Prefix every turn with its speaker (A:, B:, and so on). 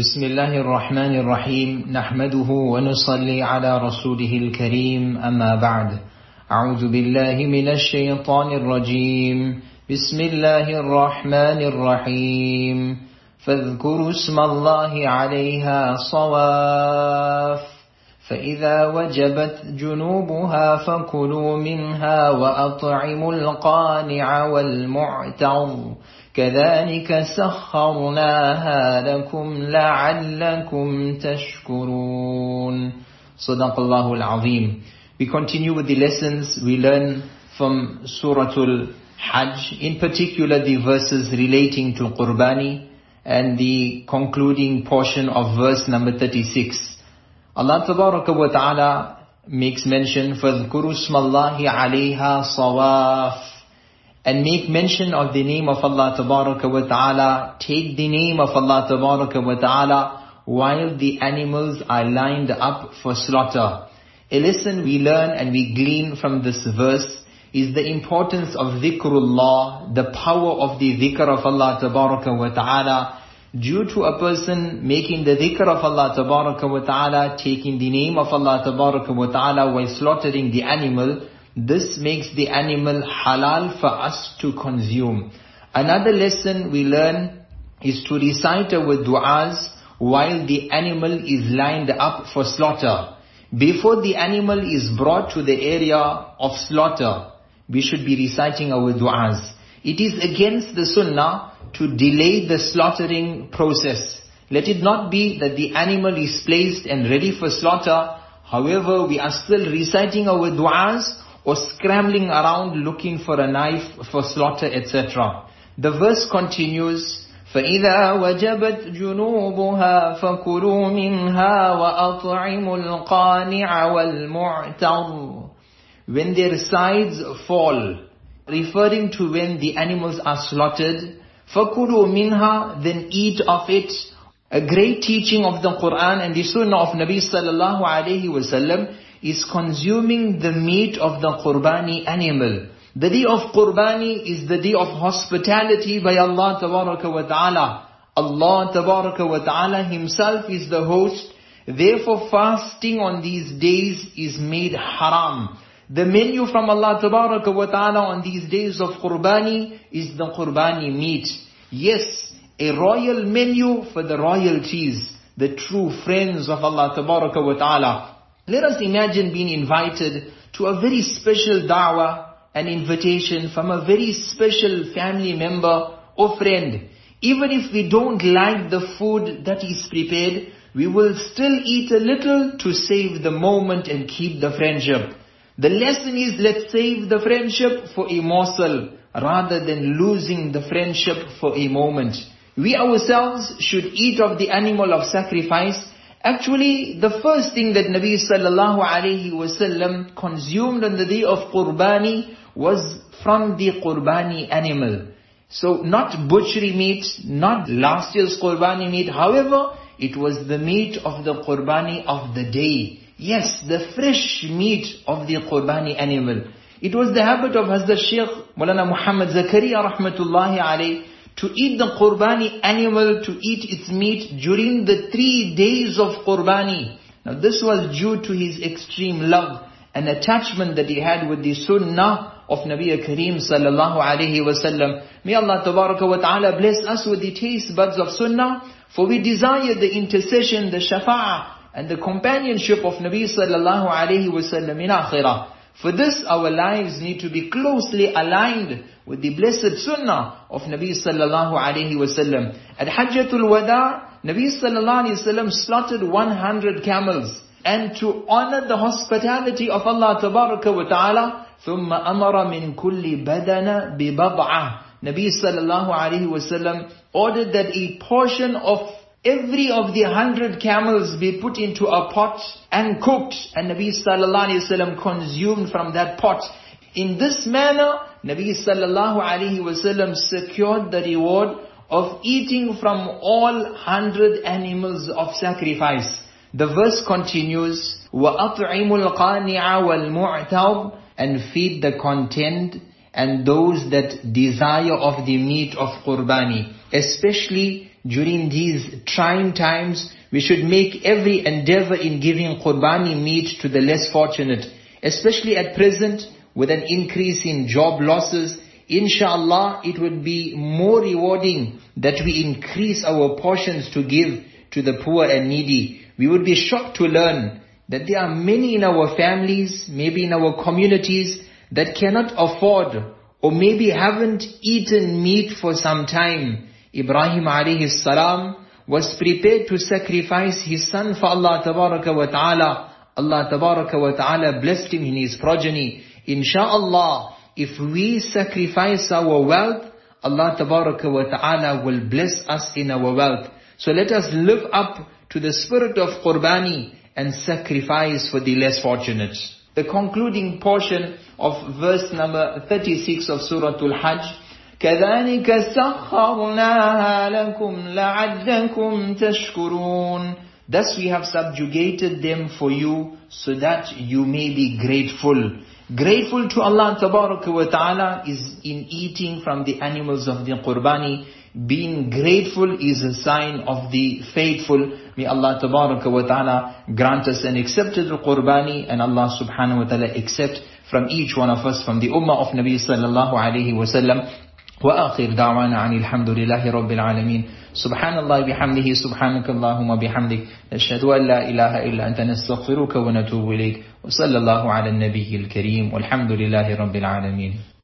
A: بسم الله الرحمن الرحيم. نحمده ونصلي على رسوله الكريم. أما بعد أعوذ بالله من الشيطان الرجيم. بسم الله الرحمن الرحيم. فاذكروا اسم الله عليها صواف. فإذا وجبت جنوبها فكلوا منها وأطعموا القانع والمعتر كذلك سخرناها لكم لعلكم تشكرون صدق الله العظيم We continue with the lessons we learn from Surah Al-Hajj, in particular the verses relating to Qurbani and the concluding portion of verse number 36. Allah Tabaraka wa Ta'ala makes mention, فَاذْكُرُوا اسْمَ اللَّهِ عَلَيْهَا صَوَافٍ and make mention of the name of Allah Tabaraka wa Ta'ala, take the name of Allah Tabaraka wa Ta'ala while the animals are lined up for slaughter. A lesson we learn and we glean from this verse is the importance of dhikrullah, the power of the dhikr of Allah Tabaraka wa Ta'ala, due to a person making the dhikr of Allah Tabaraka wa Ta'ala, taking the name of Allah Tabaraka wa Ta'ala while slaughtering the animal, this makes the animal halal for us to consume. Another lesson we learn is to recite with du'as while the animal is lined up for slaughter. Before the animal is brought to the area of slaughter, we should be reciting our du'as. It is against the sunnah to delay the slaughtering process. Let it not be that the animal is placed and ready for slaughter. However, we are still reciting our du'as or scrambling around looking for a knife for slaughter, etc. The verse continues, فَإِذَا وَجَبَتْ جُنُوبُهَا فَكُلُوا مِنْهَا وَأَطْعِمُوا الْقَانِعَ وَالْمُعْتَرُ When their sides fall, referring to when the animals are slaughtered, فَكُلُوا مِنْهَا Then eat of it. A great teaching of the Quran and the Sunnah of Nabi sallallahu alayhi wasallam is consuming the meat of the Qurbani animal. The day of Qurbani is the day of hospitality by Allah Tabaraka wa Ta'ala. Allah Tabaraka wa Ta'ala Himself is the host. Therefore fasting on these days is made haram. The menu from Allah wa Ta'ala on these days of Qurbani is the Qurbani meat. Yes, a royal menu for the royalties, the true friends of Allah wa Ta'ala. Let us imagine being invited to a very special da'wah, an invitation from a very special family member or friend. Even if we don't like the food that is prepared, we will still eat a little to save the moment and keep the friendship. The lesson is let's save the friendship for a morsel rather than losing the friendship for a moment. We ourselves should eat of the animal of sacrifice Actually, the first thing that Nabi sallallahu alayhi wasallam consumed on the day of Qurbani was from the Qurbani animal. So not butchery meat, not last year's Qurbani meat, however, it was the meat of the Qurbani of the day. Yes, the fresh meat of the Qurbani animal. It was the habit of Hazrat Sheikh Mulana Muhammad Zakaria rahmatullahi alayhi to eat the qurbani animal, to eat its meat during the three days of qurbani. Now this was due to his extreme love and attachment that he had with the sunnah of Nabi Kareem sallallahu alayhi wasallam. May Allah tabaraka wa ta'ala bless us with the taste buds of sunnah, for we desire the intercession, the shafa'ah, and the companionship of Nabi sallallahu alayhi wasallam in akhirah. For this, our lives need to be closely aligned with the blessed sunnah of Nabi sallallahu alayhi wasallam. At Hajjatul Wada, Nabi sallallahu alayhi wasallam slaughtered 100 camels. And to honor the hospitality of Allah tabaraka wa ta'ala, ثُمَّ أَمَرَ مِنْ كُلِّ بَدَنَ بِبَضْعَةٍ Nabi sallallahu alayhi wasallam ordered that a portion of Every of the hundred camels be put into a pot and cooked and Nabi sallallahu alayhi wasallam consumed from that pot. In this manner, Nabi sallallahu alayhi wasallam secured the reward of eating from all hundred animals of sacrifice. The verse continues, وَأَطْعِمُ الْقَانِعَ وَالْمُعْتَرِ And feed the content and those that desire of the meat of qurbani. Especially during these trying times, we should make every endeavor in giving qurbani meat to the less fortunate, especially at present with an increase in job losses. Inshallah, it would be more rewarding that we increase our portions to give to the poor and needy. We would be shocked to learn that there are many in our families, maybe in our communities, that cannot afford or maybe haven't eaten meat for some time. Ibrahim alayhi salam was prepared to sacrifice his son for Allah tabaraka wa ta'ala. Allah tabaraka wa ta'ala blessed him in his progeny. Insha'Allah, if we sacrifice our wealth, Allah tabaraka wa ta'ala will bless us in our wealth. So let us live up to the spirit of Qurbani and sacrifice for the less fortunate. The concluding portion of verse number 36 of Surah Al-Hajj كذلك سخرناها لكم لعلكم تشكرون Thus we have subjugated them for you so that you may be grateful. Grateful to Allah wa ta'ala is in eating from the animals of the qurbani. Being grateful is a sign of the faithful. May Allah wa ta'ala grant us an accepted qurbani and Allah subhanahu wa ta'ala accept from each one of us from the ummah of Nabi sallallahu alayhi wa sallam. وآخر دعوانا عن الحمد لله رب العالمين. سبحان الله بحمده سبحانك اللهم بحمدك. نشهد أن لا إله إلا أنت نستغفرك ونتوب إليك. وصلى الله على النبي الكريم والحمد لله رب العالمين.